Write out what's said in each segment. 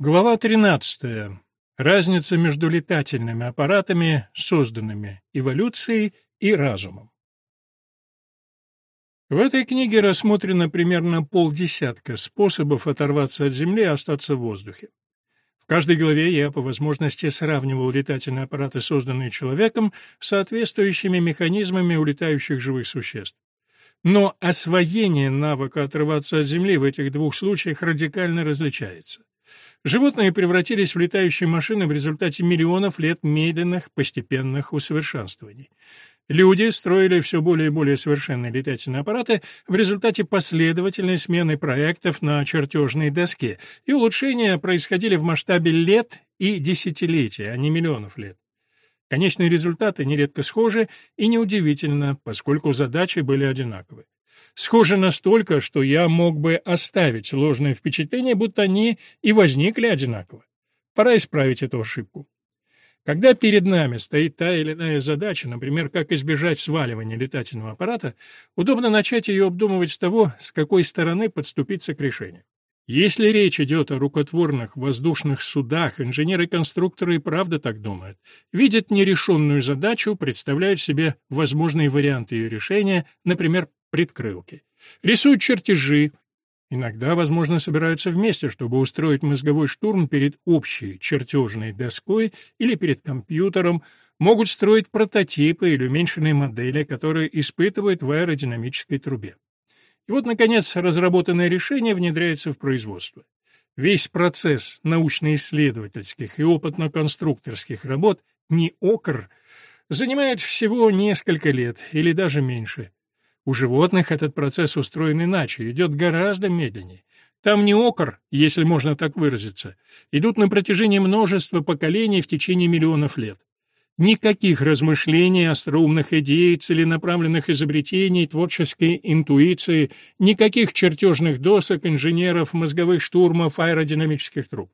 Глава 13. Разница между летательными аппаратами, созданными эволюцией, и разумом. В этой книге рассмотрено примерно полдесятка способов оторваться от Земли и остаться в воздухе. В каждой главе я по возможности сравнивал летательные аппараты, созданные человеком, с соответствующими механизмами у летающих живых существ. Но освоение навыка отрываться от Земли в этих двух случаях радикально различается. Животные превратились в летающие машины в результате миллионов лет медленных, постепенных усовершенствований. Люди строили все более и более совершенные летательные аппараты в результате последовательной смены проектов на чертежной доске, и улучшения происходили в масштабе лет и десятилетий, а не миллионов лет. Конечные результаты нередко схожи, и неудивительно, поскольку задачи были одинаковы схожи настолько, что я мог бы оставить ложное впечатление, будто они и возникли одинаково. Пора исправить эту ошибку. Когда перед нами стоит та или иная задача, например, как избежать сваливания летательного аппарата, удобно начать ее обдумывать с того, с какой стороны подступиться к решению. Если речь идет о рукотворных воздушных судах, инженеры-конструкторы и правда так думают. Видят нерешенную задачу, представляют себе возможные варианты ее решения, например, предкрылки. Рисуют чертежи. Иногда, возможно, собираются вместе, чтобы устроить мозговой штурм перед общей чертежной доской или перед компьютером, могут строить прототипы или уменьшенные модели, которые испытывают в аэродинамической трубе. И вот, наконец, разработанное решение внедряется в производство. Весь процесс научно-исследовательских и опытно-конструкторских работ, не ОКР, занимает всего несколько лет или даже меньше. У животных этот процесс устроен иначе, идет гораздо медленнее. Там не окор, если можно так выразиться, идут на протяжении множества поколений в течение миллионов лет. Никаких размышлений, остроумных идей, целенаправленных изобретений, творческой интуиции, никаких чертежных досок, инженеров, мозговых штурмов, аэродинамических труб.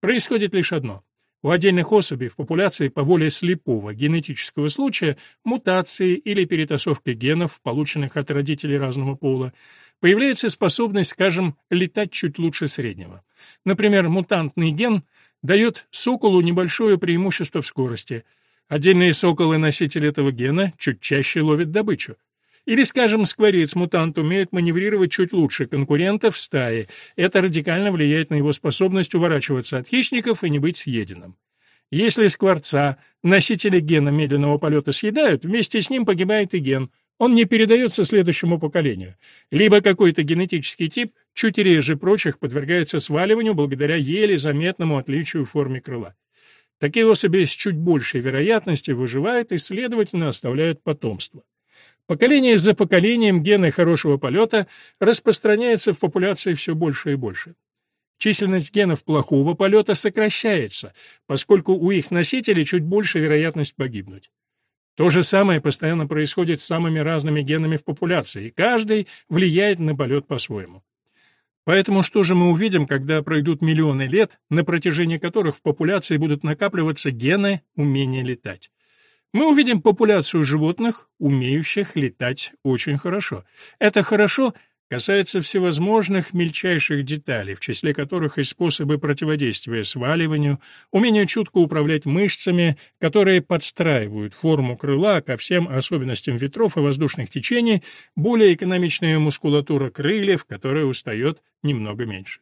Происходит лишь одно. У отдельных особей в популяции по воле слепого генетического случая, мутации или перетасовки генов, полученных от родителей разного пола, появляется способность, скажем, летать чуть лучше среднего. Например, мутантный ген дает соколу небольшое преимущество в скорости. Отдельные соколы-носители этого гена чуть чаще ловят добычу. Или, скажем, скворец-мутант умеет маневрировать чуть лучше конкурентов в стае. Это радикально влияет на его способность уворачиваться от хищников и не быть съеденным. Если скворца, носители гена медленного полета съедают, вместе с ним погибает и ген. Он не передается следующему поколению. Либо какой-то генетический тип чуть реже прочих подвергается сваливанию благодаря еле заметному отличию в форме крыла. Такие особи с чуть большей вероятностью выживают и, следовательно, оставляют потомство. Поколение за поколением гены хорошего полета распространяются в популяции все больше и больше. Численность генов плохого полета сокращается, поскольку у их носителей чуть больше вероятность погибнуть. То же самое постоянно происходит с самыми разными генами в популяции, и каждый влияет на полет по-своему. Поэтому что же мы увидим, когда пройдут миллионы лет, на протяжении которых в популяции будут накапливаться гены умения летать? Мы увидим популяцию животных, умеющих летать очень хорошо. Это хорошо касается всевозможных мельчайших деталей, в числе которых и способы противодействия сваливанию, умение чутко управлять мышцами, которые подстраивают форму крыла ко всем особенностям ветров и воздушных течений, более экономичная мускулатура крыльев, которая устает немного меньше.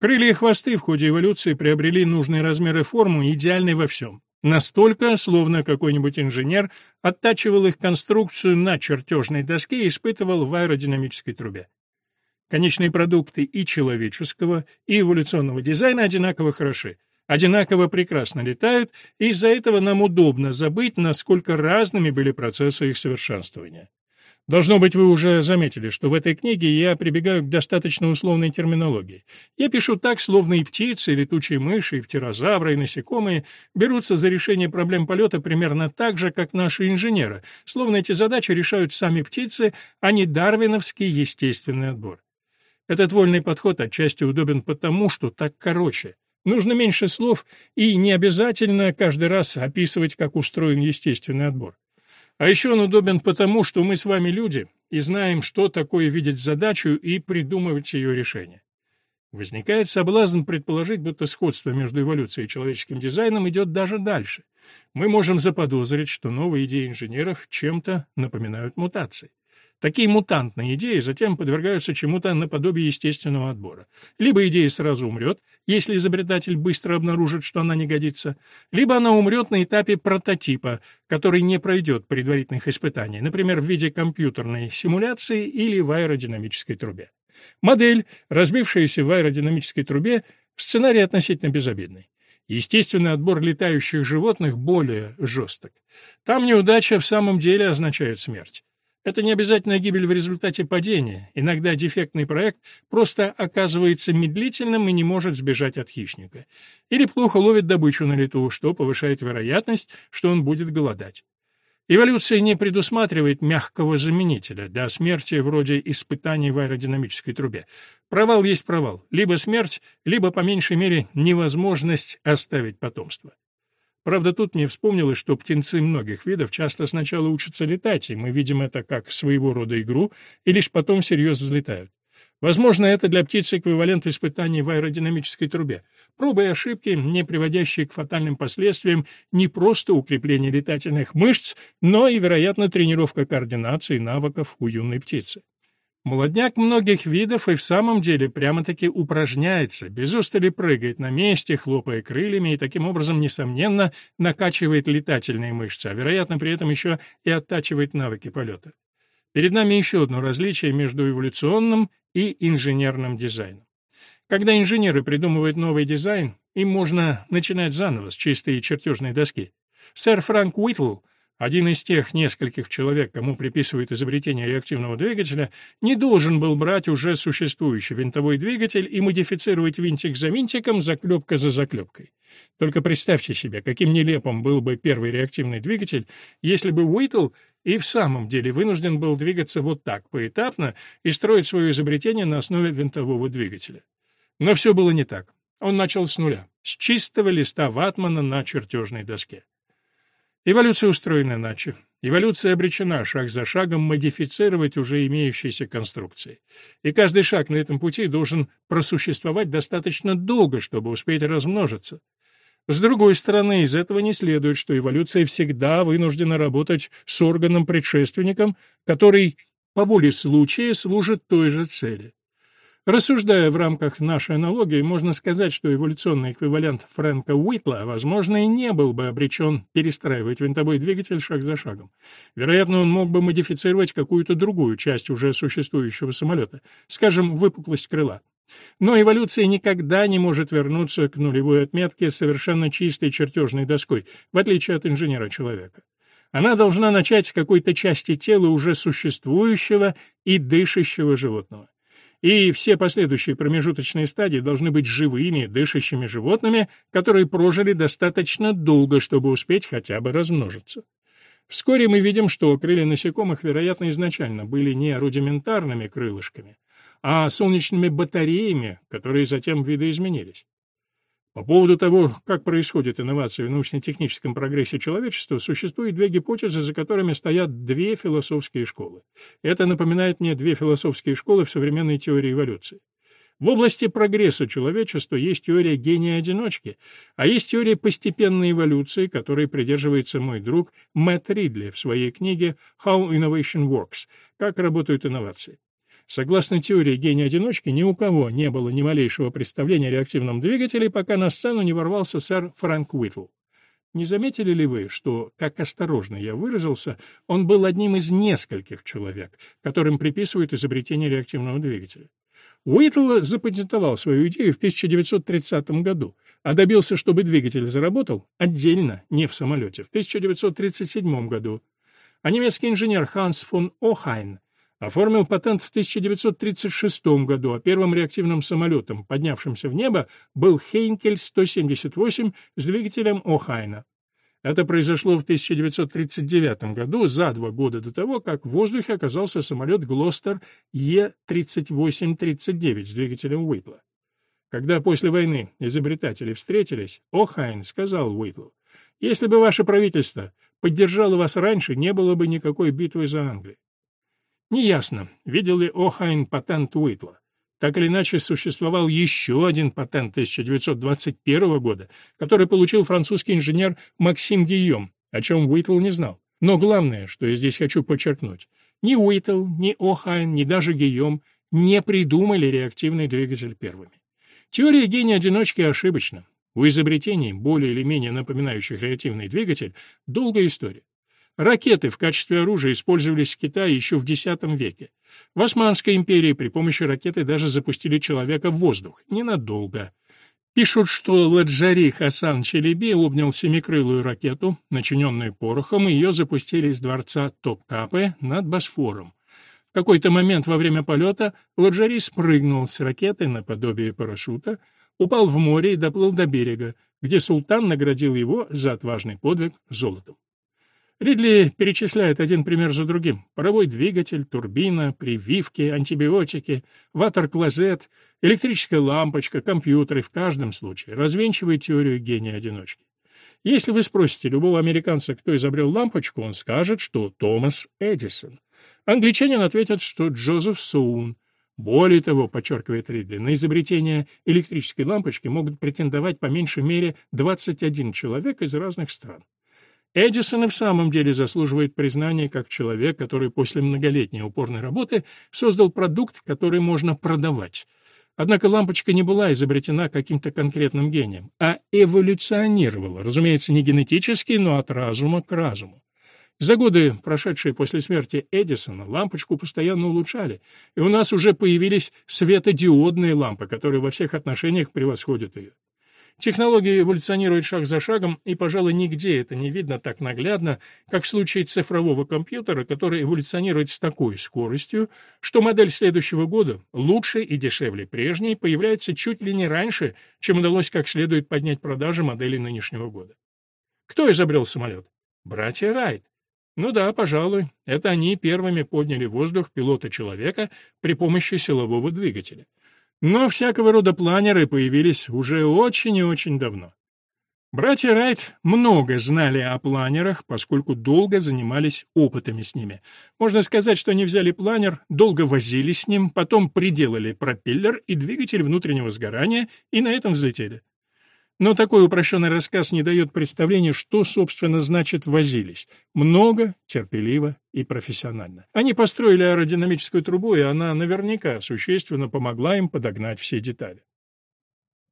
Крылья и хвосты в ходе эволюции приобрели нужные размеры и форму, идеальны во всем. Настолько, словно какой-нибудь инженер оттачивал их конструкцию на чертежной доске и испытывал в аэродинамической трубе. Конечные продукты и человеческого, и эволюционного дизайна одинаково хороши, одинаково прекрасно летают, и из-за этого нам удобно забыть, насколько разными были процессы их совершенствования. Должно быть, вы уже заметили, что в этой книге я прибегаю к достаточно условной терминологии. Я пишу так, словно и птицы, и летучие мыши, и птерозавры, и насекомые берутся за решение проблем полета примерно так же, как наши инженеры, словно эти задачи решают сами птицы, а не дарвиновский естественный отбор. Этот вольный подход отчасти удобен потому, что так короче. Нужно меньше слов, и не обязательно каждый раз описывать, как устроен естественный отбор. А еще он удобен потому, что мы с вами люди и знаем, что такое видеть задачу и придумывать ее решение. Возникает соблазн предположить, будто сходство между эволюцией и человеческим дизайном идет даже дальше. Мы можем заподозрить, что новые идеи инженеров чем-то напоминают мутации. Такие мутантные идеи затем подвергаются чему-то наподобие естественного отбора. Либо идея сразу умрет, если изобретатель быстро обнаружит, что она не годится, либо она умрет на этапе прототипа, который не пройдет предварительных испытаний, например, в виде компьютерной симуляции или в аэродинамической трубе. Модель, разбившаяся в аэродинамической трубе, сценарий относительно безобидный. Естественный отбор летающих животных более жесток. Там неудача в самом деле означает смерть. Это не обязательно гибель в результате падения. Иногда дефектный проект просто оказывается медлительным и не может сбежать от хищника. Или плохо ловит добычу на лету, что повышает вероятность, что он будет голодать. Эволюция не предусматривает мягкого заменителя для смерти вроде испытаний в аэродинамической трубе. Провал есть провал. Либо смерть, либо, по меньшей мере, невозможность оставить потомство. Правда, тут мне вспомнилось, что птенцы многих видов часто сначала учатся летать, и мы видим это как своего рода игру, и лишь потом всерьез взлетают. Возможно, это для птиц эквивалент испытаний в аэродинамической трубе. Пробы и ошибки, не приводящие к фатальным последствиям не просто укрепление летательных мышц, но и, вероятно, тренировка координации навыков у юной птицы. Молодняк многих видов и в самом деле прямо-таки упражняется, без устали прыгает на месте, хлопая крыльями и таким образом, несомненно, накачивает летательные мышцы, а, вероятно, при этом еще и оттачивает навыки полета. Перед нами еще одно различие между эволюционным и инженерным дизайном. Когда инженеры придумывают новый дизайн, им можно начинать заново с чистой чертежной доски. Сэр Франк Уитл один из тех нескольких человек, кому приписывают изобретение реактивного двигателя, не должен был брать уже существующий винтовой двигатель и модифицировать винтик за винтиком, заклепка за заклепкой. Только представьте себе, каким нелепым был бы первый реактивный двигатель, если бы Уитл и в самом деле вынужден был двигаться вот так, поэтапно, и строить свое изобретение на основе винтового двигателя. Но все было не так. Он начал с нуля, с чистого листа ватмана на чертежной доске. Эволюция устроена иначе. Эволюция обречена шаг за шагом модифицировать уже имеющиеся конструкции. И каждый шаг на этом пути должен просуществовать достаточно долго, чтобы успеть размножиться. С другой стороны, из этого не следует, что эволюция всегда вынуждена работать с органом-предшественником, который по воле случая служит той же цели. Рассуждая в рамках нашей аналогии, можно сказать, что эволюционный эквивалент Фрэнка Уитла, возможно, и не был бы обречен перестраивать винтовой двигатель шаг за шагом. Вероятно, он мог бы модифицировать какую-то другую часть уже существующего самолета, скажем, выпуклость крыла. Но эволюция никогда не может вернуться к нулевой отметке совершенно чистой чертежной доской, в отличие от инженера-человека. Она должна начать с какой-то части тела уже существующего и дышащего животного и все последующие промежуточные стадии должны быть живыми, дышащими животными, которые прожили достаточно долго, чтобы успеть хотя бы размножиться. Вскоре мы видим, что крылья насекомых, вероятно, изначально были не рудиментарными крылышками, а солнечными батареями, которые затем видоизменились. По поводу того, как происходит инновация в научно-техническом прогрессе человечества, существует две гипотезы, за которыми стоят две философские школы. Это напоминает мне две философские школы в современной теории эволюции. В области прогресса человечества есть теория гения-одиночки, а есть теория постепенной эволюции, которой придерживается мой друг Мэтт Ридли в своей книге «How Innovation Works» — «Как работают инновации». Согласно теории гения-одиночки, ни у кого не было ни малейшего представления о реактивном двигателе, пока на сцену не ворвался сэр Фрэнк Уитл. Не заметили ли вы, что, как осторожно я выразился, он был одним из нескольких человек, которым приписывают изобретение реактивного двигателя? Уитл запатентовал свою идею в 1930 году, а добился, чтобы двигатель заработал отдельно, не в самолете, в 1937 году. А немецкий инженер Ханс фон Охайн оформил патент в 1936 году, а первым реактивным самолетом, поднявшимся в небо, был Хейнкель-178 с двигателем Охайна. Это произошло в 1939 году, за два года до того, как в воздухе оказался самолет «Глостер» Е-3839 с двигателем Уитла. Когда после войны изобретатели встретились, О'Хайн сказал Уитлу, «Если бы ваше правительство поддержало вас раньше, не было бы никакой битвы за Англию. Неясно, видел ли Охайн патент Уитла. Так или иначе, существовал еще один патент 1921 года, который получил французский инженер Максим Гийом, о чем Уитл не знал. Но главное, что я здесь хочу подчеркнуть, ни Уитл, ни Охайн, ни даже Гийом не придумали реактивный двигатель первыми. Теория гения-одиночки ошибочна. У изобретений, более или менее напоминающих реактивный двигатель, долгая история. Ракеты в качестве оружия использовались в Китае еще в X веке. В Османской империи при помощи ракеты даже запустили человека в воздух. Ненадолго. Пишут, что Ладжари Хасан Челеби обнял семикрылую ракету, начиненную порохом, и ее запустили из дворца Топкапы над Босфором. В какой-то момент во время полета Ладжари спрыгнул с ракеты наподобие парашюта, упал в море и доплыл до берега, где султан наградил его за отважный подвиг золотом. Ридли перечисляет один пример за другим. Паровой двигатель, турбина, прививки, антибиотики, ватер-клозет, электрическая лампочка, компьютеры в каждом случае развенчивает теорию гения-одиночки. Если вы спросите любого американца, кто изобрел лампочку, он скажет, что Томас Эдисон. Англичанин ответит, что Джозеф Соун. Более того, подчеркивает Ридли, на изобретение электрической лампочки могут претендовать по меньшей мере 21 человек из разных стран. Эдисон и в самом деле заслуживает признания как человек, который после многолетней упорной работы создал продукт, который можно продавать. Однако лампочка не была изобретена каким-то конкретным гением, а эволюционировала, разумеется, не генетически, но от разума к разуму. За годы, прошедшие после смерти Эдисона, лампочку постоянно улучшали, и у нас уже появились светодиодные лампы, которые во всех отношениях превосходят ее. Технология эволюционирует шаг за шагом, и, пожалуй, нигде это не видно так наглядно, как в случае цифрового компьютера, который эволюционирует с такой скоростью, что модель следующего года, лучше и дешевле прежней, появляется чуть ли не раньше, чем удалось как следует поднять продажи моделей нынешнего года. Кто изобрел самолет? Братья Райт. Ну да, пожалуй, это они первыми подняли в воздух пилота человека при помощи силового двигателя. Но всякого рода планеры появились уже очень и очень давно. Братья Райт много знали о планерах, поскольку долго занимались опытами с ними. Можно сказать, что они взяли планер, долго возились с ним, потом приделали пропеллер и двигатель внутреннего сгорания, и на этом взлетели. Но такой упрощенный рассказ не дает представления, что, собственно, значит «возились». Много, терпеливо и профессионально. Они построили аэродинамическую трубу, и она наверняка существенно помогла им подогнать все детали.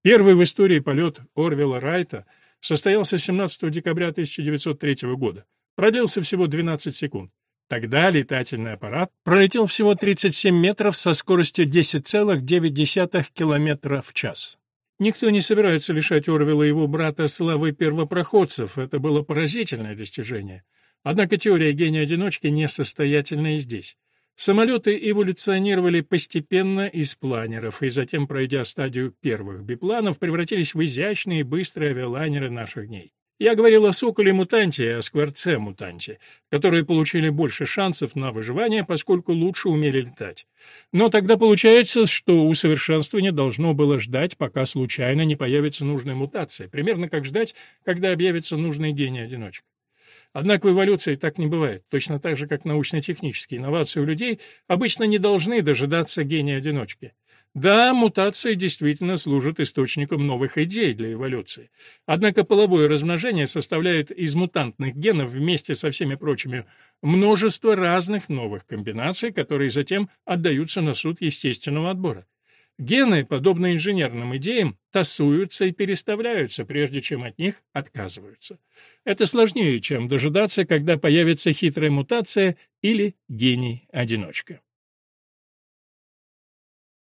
Первый в истории полет Орвела Райта состоялся 17 декабря 1903 года. Продлился всего 12 секунд. Тогда летательный аппарат пролетел всего 37 метров со скоростью 10,9 км в час. Никто не собирается лишать Орвела и его брата славы первопроходцев, это было поразительное достижение. Однако теория гения-одиночки несостоятельна и здесь. Самолеты эволюционировали постепенно из планеров, и затем, пройдя стадию первых бипланов, превратились в изящные и быстрые авиалайнеры наших дней. Я говорил о соколе-мутанте и о скворце-мутанте, которые получили больше шансов на выживание, поскольку лучше умели летать. Но тогда получается, что усовершенствование должно было ждать, пока случайно не появится нужная мутация, примерно как ждать, когда объявится нужный гений-одиночка. Однако в эволюции так не бывает. Точно так же, как научно-технические инновации у людей обычно не должны дожидаться гения-одиночки. Да, мутации действительно служат источником новых идей для эволюции. Однако половое размножение составляет из мутантных генов вместе со всеми прочими множество разных новых комбинаций, которые затем отдаются на суд естественного отбора. Гены, подобно инженерным идеям, тасуются и переставляются, прежде чем от них отказываются. Это сложнее, чем дожидаться, когда появится хитрая мутация или гений-одиночка.